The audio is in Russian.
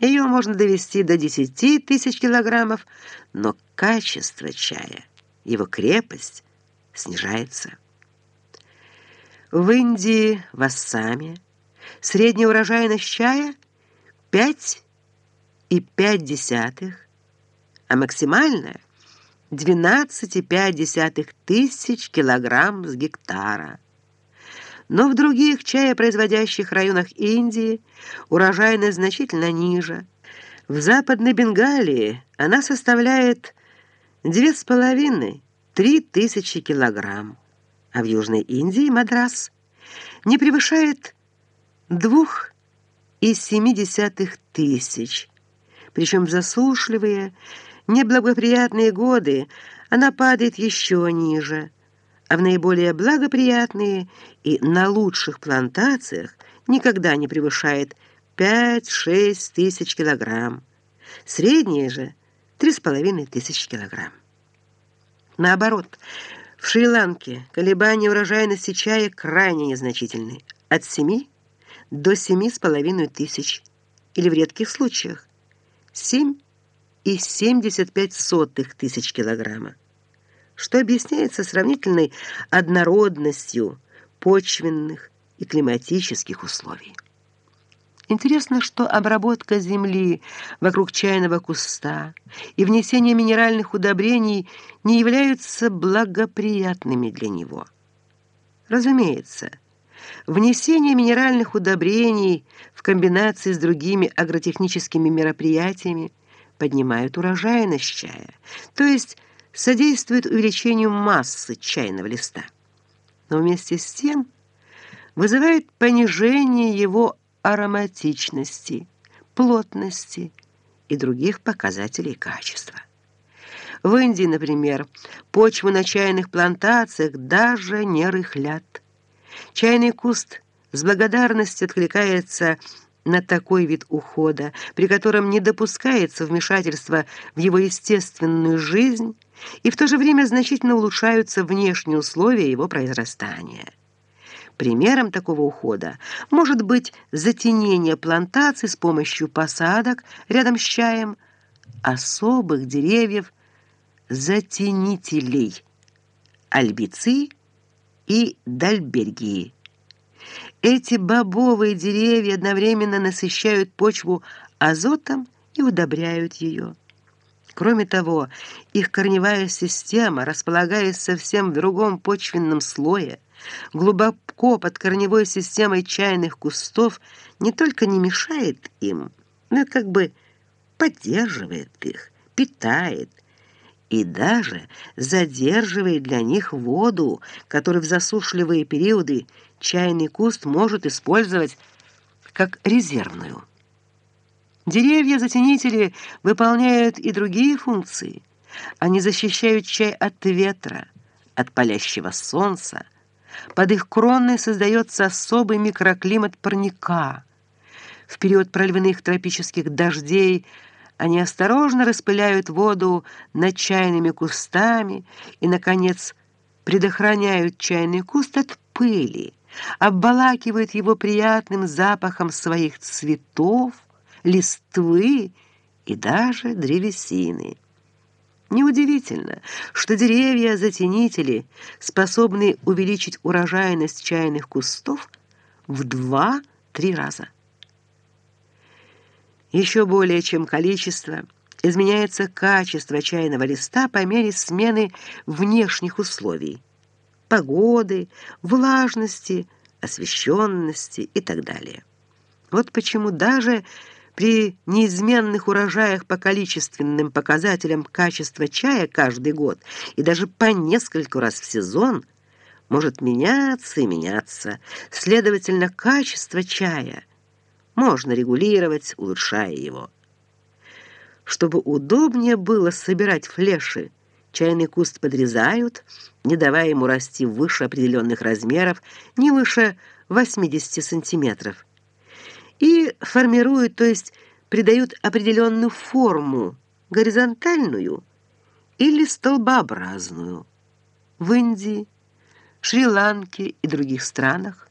Ее можно довести до 10 тысяч килограммов, но качество чая, его крепость снижается. В Индии, в Ассаме, средняя урожайность чая 5,5, а максимальная 12,5 тысяч килограмм с гектара. Но в других чаепроизводящих районах Индии урожайность значительно ниже. В Западной Бенгалии она составляет 2,5-3 тысячи килограмм, а в Южной Индии Мадрас не превышает 2,7 тысяч. Причем в засушливые, неблагоприятные годы она падает еще ниже – а в наиболее благоприятные и на лучших плантациях никогда не превышает 5-6 тысяч килограмм. Средние же – 3,5 тысячи килограмм. Наоборот, в Шри-Ланке колебания урожайности чая крайне незначительны – от 7 до 7,5 тысяч, или в редких случаях 7,75 тысяч килограмма что объясняется сравнительной однородностью почвенных и климатических условий. Интересно, что обработка земли вокруг чайного куста и внесение минеральных удобрений не являются благоприятными для него. Разумеется, внесение минеральных удобрений в комбинации с другими агротехническими мероприятиями поднимают урожайность чая, то есть содействует увеличению массы чайного листа, но вместе с тем вызывает понижение его ароматичности, плотности и других показателей качества. В Индии, например, почву на чайных плантациях даже не рыхлят. Чайный куст с благодарностью откликается на такой вид ухода, при котором не допускается вмешательства в его естественную жизнь и в то же время значительно улучшаются внешние условия его произрастания. Примером такого ухода может быть затенение плантаций с помощью посадок рядом с чаем особых деревьев затенителей альбицы и дальбергии. Эти бобовые деревья одновременно насыщают почву азотом и удобряют ее. Кроме того, их корневая система, располагаясь совсем в другом почвенном слое, глубоко под корневой системой чайных кустов, не только не мешает им, но и как бы поддерживает их, питает и даже задерживает для них воду, которую в засушливые периоды чайный куст может использовать как резервную. Деревья-затенители выполняют и другие функции. Они защищают чай от ветра, от палящего солнца. Под их кроной создается особый микроклимат парника. В период проливных тропических дождей они осторожно распыляют воду над чайными кустами и, наконец, предохраняют чайный куст от пыли, обволакивают его приятным запахом своих цветов, листвы и даже древесины. Неудивительно, что деревья-затенители способны увеличить урожайность чайных кустов в два-три раза. Еще более чем количество, изменяется качество чайного листа по мере смены внешних условий – погоды, влажности, освещенности и так далее. Вот почему даже при неизменных урожаях по количественным показателям качества чая каждый год и даже по нескольку раз в сезон может меняться и меняться. Следовательно, качество чая можно регулировать, улучшая его. Чтобы удобнее было собирать флеши, чайный куст подрезают, не давая ему расти выше определенных размеров, не выше 80 сантиметров и формируют, то есть придают определенную форму, горизонтальную или столбообразную. В Индии, Шри-Ланке и других странах